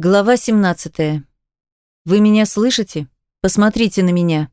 Глава 17. Вы меня слышите? Посмотрите на меня.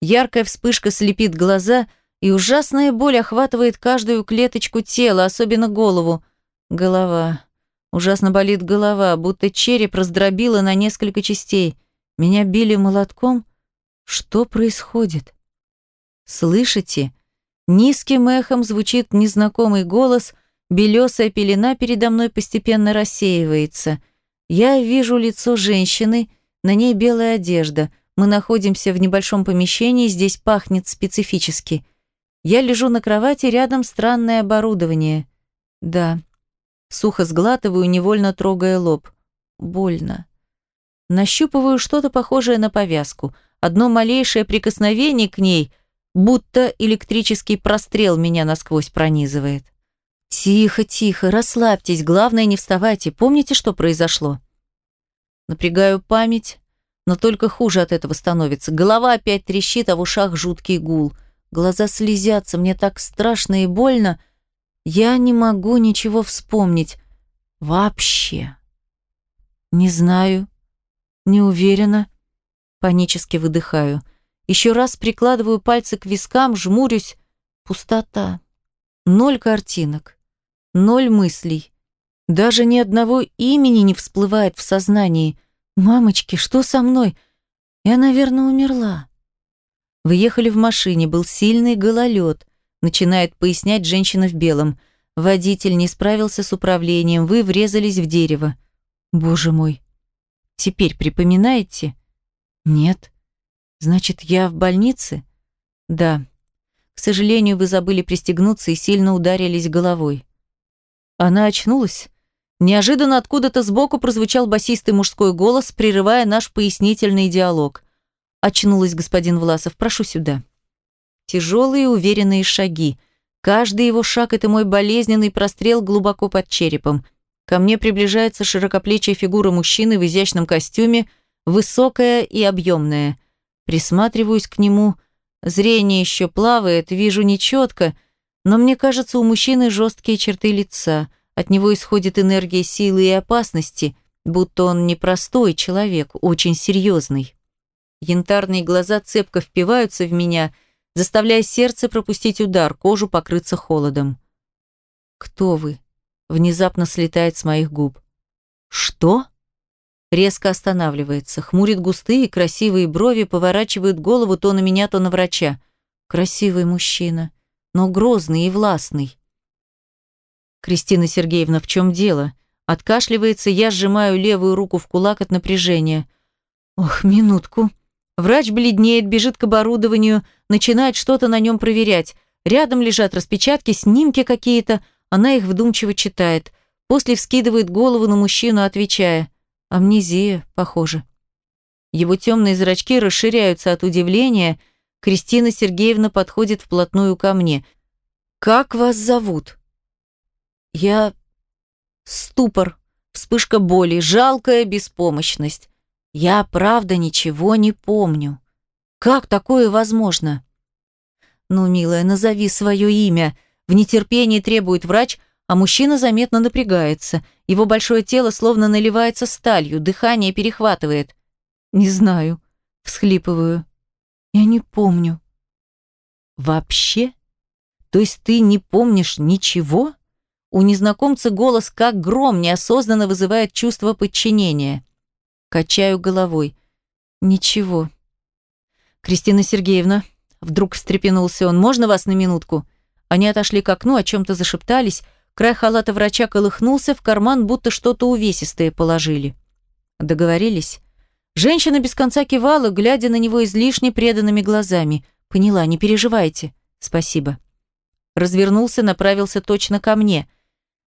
Яркая вспышка слепит глаза, и ужасная боль охватывает каждую клеточку тела, особенно голову. Голова. Ужасно болит голова, будто череп раздробило на несколько частей. Меня били молотком. Что происходит? Слышите? Низким эхом звучит незнакомый голос, белесая пелена передо мной постепенно рассеивается — я вижу лицо женщины, на ней белая одежда. Мы находимся в небольшом помещении, здесь пахнет специфически. Я лежу на кровати, рядом странное оборудование. Да. Сухо сглатываю, невольно трогая лоб. Больно. Нащупываю что-то похожее на повязку. Одно малейшее прикосновение к ней, будто электрический прострел меня насквозь пронизывает. «Тихо, тихо, расслабьтесь, главное не вставайте. Помните, что произошло?» Напрягаю память, но только хуже от этого становится. Голова опять трещит, а в ушах жуткий гул. Глаза слезятся, мне так страшно и больно. Я не могу ничего вспомнить. Вообще. Не знаю, не уверена. Панически выдыхаю. Еще раз прикладываю пальцы к вискам, жмурюсь. Пустота. Ноль картинок. Ноль мыслей. Даже ни одного имени не всплывает в сознании. Мамочки, что со мной? Я, наверное, умерла. Выехали в машине, был сильный гололед. Начинает пояснять женщина в белом. Водитель не справился с управлением, вы врезались в дерево. Боже мой. Теперь припоминаете? Нет. Значит, я в больнице? Да. К сожалению, вы забыли пристегнуться и сильно ударились головой. Она очнулась. Неожиданно откуда-то сбоку прозвучал басистый мужской голос, прерывая наш пояснительный диалог. Очнулась господин Власов, прошу сюда. Тяжелые уверенные шаги. Каждый его шаг – это мой болезненный прострел глубоко под черепом. Ко мне приближается широкоплечья фигура мужчины в изящном костюме, высокая и объемная. Присматриваюсь к нему. Зрение еще плавает, вижу нечетко – но мне кажется, у мужчины жесткие черты лица, от него исходит энергия силы и опасности, будто он непростой человек, очень серьезный. Янтарные глаза цепко впиваются в меня, заставляя сердце пропустить удар, кожу покрыться холодом. «Кто вы?» – внезапно слетает с моих губ. «Что?» Резко останавливается, хмурит густые красивые брови, поворачивает голову то на меня, то на врача. Красивый мужчина но грозный и властный. Кристина Сергеевна, в чем дело? Откашливается, я сжимаю левую руку в кулак от напряжения. Ох, минутку. Врач бледнеет, бежит к оборудованию, начинает что-то на нем проверять. Рядом лежат распечатки, снимки какие-то. Она их вдумчиво читает. После вскидывает голову на мужчину, отвечая. Амнезия, похоже. Его темные зрачки расширяются от удивления – Кристина Сергеевна подходит вплотную ко мне. «Как вас зовут?» «Я...» Ступор, вспышка боли, жалкая беспомощность. Я, правда, ничего не помню. Как такое возможно? Ну, милая, назови свое имя. В нетерпении требует врач, а мужчина заметно напрягается. Его большое тело словно наливается сталью, дыхание перехватывает. Не знаю. Всхлипываю. Я не помню. Вообще? То есть ты не помнишь ничего? У незнакомца голос как гром неосознанно вызывает чувство подчинения. Качаю головой. Ничего. Кристина Сергеевна, вдруг встрепенулся он, можно вас на минутку? Они отошли к окну, о чем-то зашептались. Край халата врача колыхнулся, в карман будто что-то увесистое положили. Договорились? Женщина без конца кивала, глядя на него излишне преданными глазами. «Поняла, не переживайте. Спасибо». Развернулся, направился точно ко мне.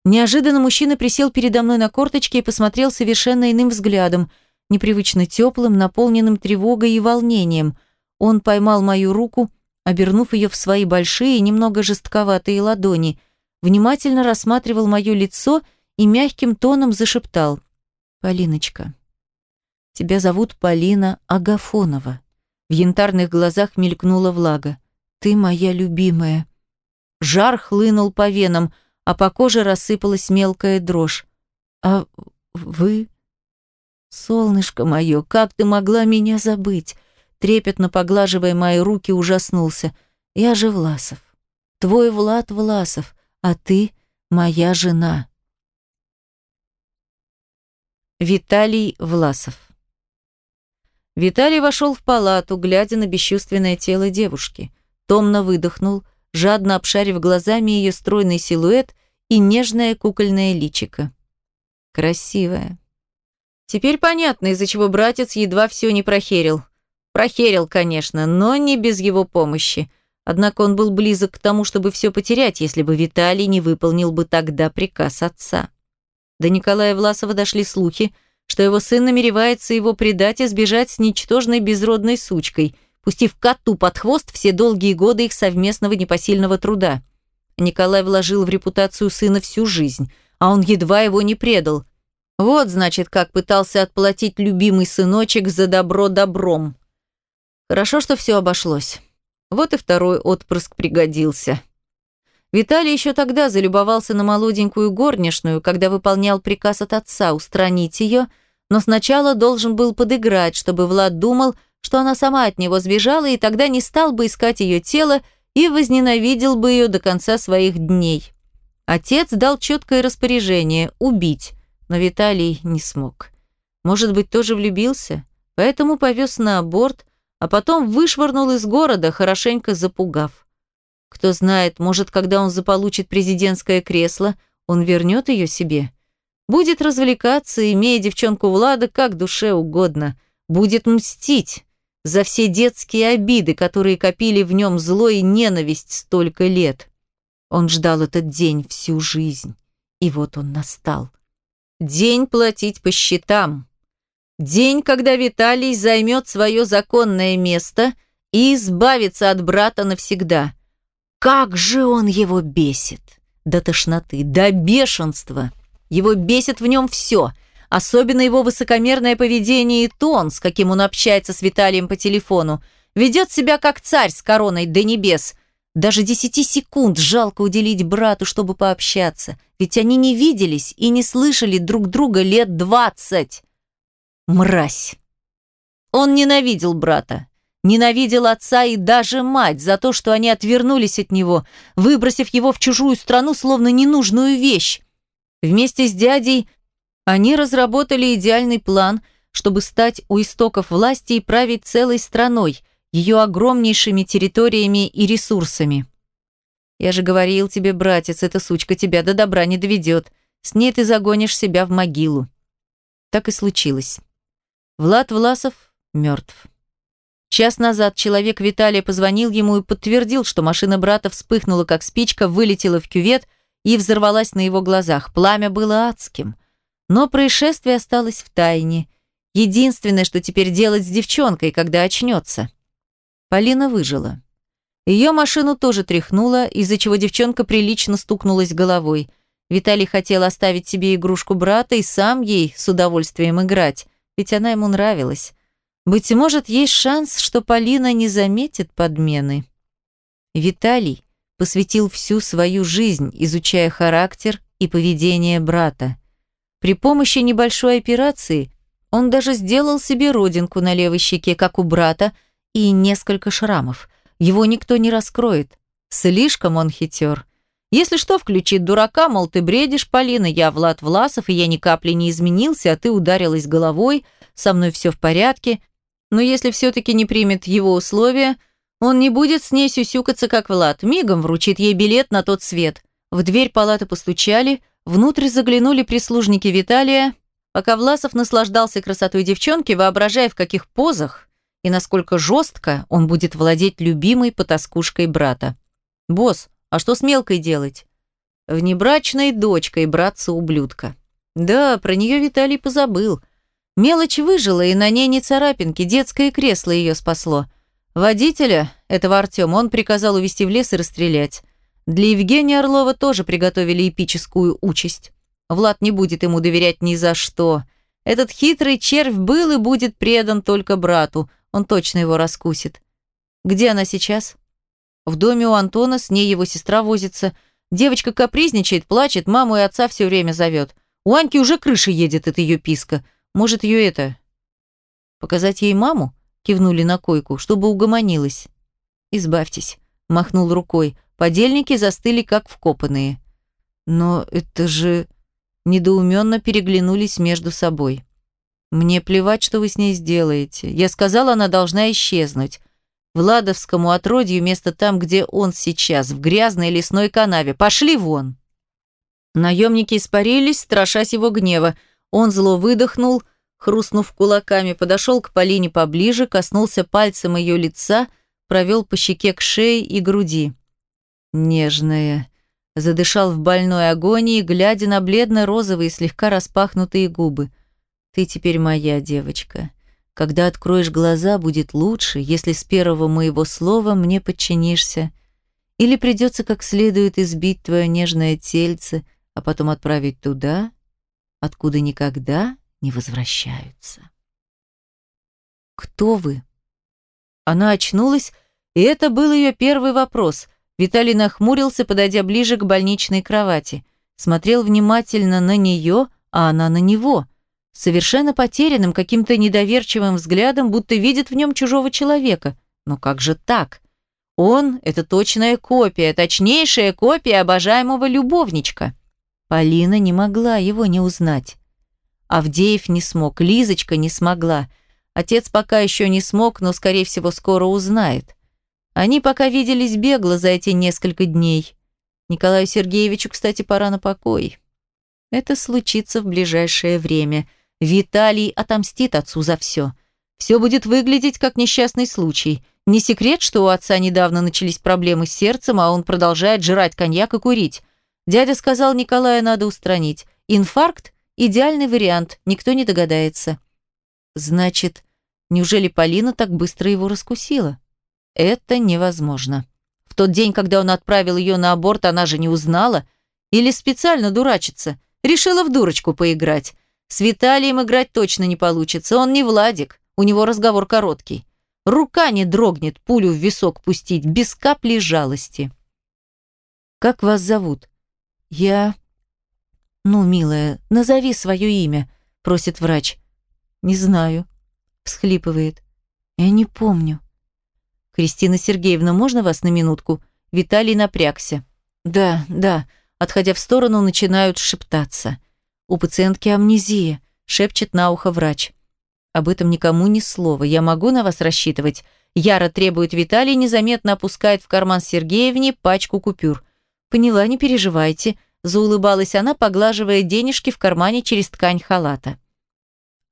Неожиданно мужчина присел передо мной на корточки и посмотрел совершенно иным взглядом, непривычно теплым, наполненным тревогой и волнением. Он поймал мою руку, обернув ее в свои большие, немного жестковатые ладони, внимательно рассматривал мое лицо и мягким тоном зашептал. «Полиночка, Тебя зовут Полина Агафонова. В янтарных глазах мелькнула влага. Ты моя любимая. Жар хлынул по венам, а по коже рассыпалась мелкая дрожь. А вы... «Солнышко мое, как ты могла меня забыть?» Трепетно поглаживая мои руки, ужаснулся. «Я же Власов. Твой Влад Власов, а ты моя жена». Виталий Власов Виталий вошел в палату, глядя на бесчувственное тело девушки. Томно выдохнул, жадно обшарив глазами ее стройный силуэт и нежное кукольное личико. Красивая. Теперь понятно, из-за чего братец едва все не прохерил. Прохерил, конечно, но не без его помощи. Однако он был близок к тому, чтобы все потерять, если бы Виталий не выполнил бы тогда приказ отца. До Николая Власова дошли слухи, что его сын намеревается его предать и сбежать с ничтожной безродной сучкой, пустив коту под хвост все долгие годы их совместного непосильного труда. Николай вложил в репутацию сына всю жизнь, а он едва его не предал. Вот, значит, как пытался отплатить любимый сыночек за добро добром. Хорошо, что все обошлось. Вот и второй отпрыск пригодился. Виталий еще тогда залюбовался на молоденькую горничную, когда выполнял приказ от отца устранить ее, но сначала должен был подыграть, чтобы Влад думал, что она сама от него сбежала, и тогда не стал бы искать ее тело и возненавидел бы ее до конца своих дней. Отец дал четкое распоряжение – убить, но Виталий не смог. Может быть, тоже влюбился? Поэтому повез на аборт, а потом вышвырнул из города, хорошенько запугав. Кто знает, может, когда он заполучит президентское кресло, он вернет ее себе. Будет развлекаться, имея девчонку Влада как душе угодно. Будет мстить за все детские обиды, которые копили в нем зло и ненависть столько лет. Он ждал этот день всю жизнь. И вот он настал. День платить по счетам. День, когда Виталий займет свое законное место и избавится от брата навсегда. Как же он его бесит! До тошноты, до бешенства. Его бесит в нем все, особенно его высокомерное поведение и тон, с каким он общается с Виталием по телефону. Ведет себя как царь с короной до небес. Даже десяти секунд жалко уделить брату, чтобы пообщаться, ведь они не виделись и не слышали друг друга лет двадцать. Мразь. Он ненавидел брата, Ненавидел отца и даже мать за то, что они отвернулись от него, выбросив его в чужую страну, словно ненужную вещь. Вместе с дядей они разработали идеальный план, чтобы стать у истоков власти и править целой страной, ее огромнейшими территориями и ресурсами. «Я же говорил тебе, братец, эта сучка тебя до добра не доведет. С ней ты загонишь себя в могилу». Так и случилось. Влад Власов мертв. Час назад человек Виталия позвонил ему и подтвердил, что машина брата вспыхнула как спичка, вылетела в кювет и взорвалась на его глазах. Пламя было адским. Но происшествие осталось в тайне. Единственное, что теперь делать с девчонкой, когда очнется. Полина выжила. Ее машину тоже тряхнуло, из-за чего девчонка прилично стукнулась головой. Виталий хотел оставить себе игрушку брата и сам ей с удовольствием играть, ведь она ему нравилась. Быть может, есть шанс, что Полина не заметит подмены. Виталий посвятил всю свою жизнь, изучая характер и поведение брата. При помощи небольшой операции он даже сделал себе родинку на левой щеке, как у брата, и несколько шрамов. Его никто не раскроет. Слишком он хитер. Если что, включит дурака, мол, ты бредишь, Полина, я Влад Власов, и я ни капли не изменился, а ты ударилась головой, со мной все в порядке, но если все-таки не примет его условия, он не будет с ней сюсюкаться, как Влад, мигом вручит ей билет на тот свет. В дверь палаты постучали, внутрь заглянули прислужники Виталия, пока Власов наслаждался красотой девчонки, воображая, в каких позах и насколько жестко он будет владеть любимой потаскушкой брата. «Босс, а что с мелкой делать?» «Внебрачной дочкой братца-ублюдка». Да, про нее Виталий позабыл – Мелочь выжила, и на ней не царапинки, детское кресло ее спасло. Водителя, этого Артема, он приказал увезти в лес и расстрелять. Для Евгения Орлова тоже приготовили эпическую участь. Влад не будет ему доверять ни за что. Этот хитрый червь был и будет предан только брату. Он точно его раскусит. Где она сейчас? В доме у Антона, с ней его сестра возится. Девочка капризничает, плачет, маму и отца все время зовет. У Аньки уже крыша едет от ее писка. Может, ее это... Показать ей маму? Кивнули на койку, чтобы угомонилась. Избавьтесь, махнул рукой. Подельники застыли, как вкопанные. Но это же... Недоуменно переглянулись между собой. Мне плевать, что вы с ней сделаете. Я сказала, она должна исчезнуть. Владовскому отродью место там, где он сейчас, в грязной лесной канаве. Пошли вон!» Наемники испарились, страшась его гнева. Он зло выдохнул, хрустнув кулаками, подошел к Полине поближе, коснулся пальцем ее лица, провел по щеке к шее и груди. «Нежная», задышал в больной агонии, глядя на бледно-розовые, слегка распахнутые губы. «Ты теперь моя девочка. Когда откроешь глаза, будет лучше, если с первого моего слова мне подчинишься. Или придется как следует избить твое нежное тельце, а потом отправить туда, откуда никогда не возвращаются. «Кто вы?» Она очнулась, и это был ее первый вопрос. Виталий нахмурился, подойдя ближе к больничной кровати. Смотрел внимательно на нее, а она на него – совершенно потерянным, каким-то недоверчивым взглядом, будто видит в нем чужого человека. Но как же так? Он – это точная копия, точнейшая копия обожаемого любовничка. Полина не могла его не узнать. Авдеев не смог, Лизочка не смогла. Отец пока еще не смог, но, скорее всего, скоро узнает. Они пока виделись бегло за эти несколько дней. Николаю Сергеевичу, кстати, пора на покой. Это случится в ближайшее время – Виталий отомстит отцу за все. Все будет выглядеть как несчастный случай. Не секрет, что у отца недавно начались проблемы с сердцем, а он продолжает жрать коньяк и курить. Дядя сказал, Николая надо устранить. Инфаркт – идеальный вариант, никто не догадается. Значит, неужели Полина так быстро его раскусила? Это невозможно. В тот день, когда он отправил ее на аборт, она же не узнала. Или специально дурачится. Решила в дурочку поиграть. С Виталием играть точно не получится, он не Владик, у него разговор короткий. Рука не дрогнет пулю в висок пустить, без капли жалости. «Как вас зовут?» «Я...» «Ну, милая, назови свое имя», — просит врач. «Не знаю», — всхлипывает. «Я не помню». «Кристина Сергеевна, можно вас на минутку?» Виталий напрягся. «Да, да», отходя в сторону, начинают шептаться. «У пациентки амнезия», – шепчет на ухо врач. «Об этом никому ни слова. Я могу на вас рассчитывать?» Яра требует Виталий, незаметно опускает в карман Сергеевне пачку купюр. «Поняла, не переживайте», – заулыбалась она, поглаживая денежки в кармане через ткань халата.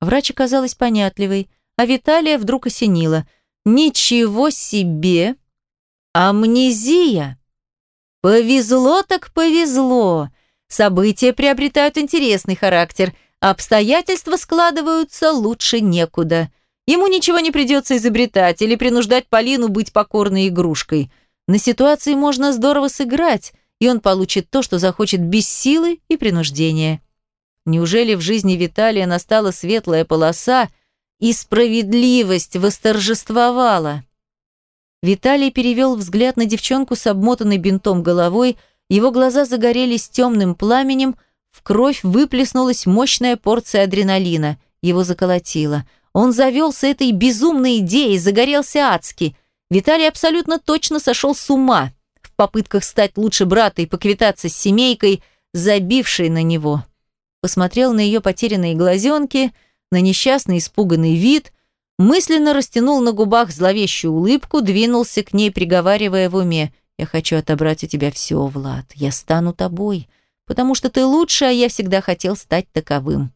Врач оказалась понятливой, а Виталия вдруг осенила. «Ничего себе! Амнезия! Повезло так повезло! События приобретают интересный характер, обстоятельства складываются лучше некуда. Ему ничего не придется изобретать или принуждать Полину быть покорной игрушкой. На ситуации можно здорово сыграть, и он получит то, что захочет без силы и принуждения. Неужели в жизни Виталия настала светлая полоса, и справедливость восторжествовала? Виталий перевел взгляд на девчонку с обмотанной бинтом головой, его глаза загорелись темным пламенем, в кровь выплеснулась мощная порция адреналина. Его заколотило. Он завелся этой безумной идеей, загорелся адски. Виталий абсолютно точно сошел с ума попытках стать лучше брата и поквитаться с семейкой, забившей на него. Посмотрел на ее потерянные глазенки, на несчастный испуганный вид, мысленно растянул на губах зловещую улыбку, двинулся к ней, приговаривая в уме – я хочу отобрать у тебя все, Влад. Я стану тобой, потому что ты лучше, а я всегда хотел стать таковым.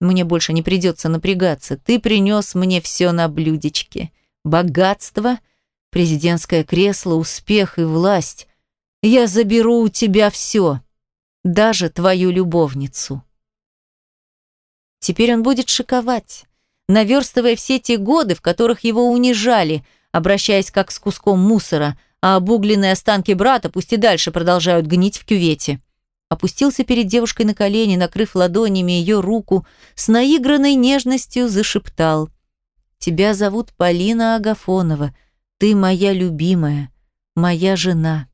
Мне больше не придется напрягаться. Ты принес мне все на блюдечке. Богатство, президентское кресло, успех и власть. Я заберу у тебя все, даже твою любовницу. Теперь он будет шиковать, наверстывая все те годы, в которых его унижали, обращаясь как с куском мусора, а обугленные останки брата пусть и дальше продолжают гнить в кювете. Опустился перед девушкой на колени, накрыв ладонями ее руку, с наигранной нежностью зашептал. «Тебя зовут Полина Агафонова. Ты моя любимая, моя жена».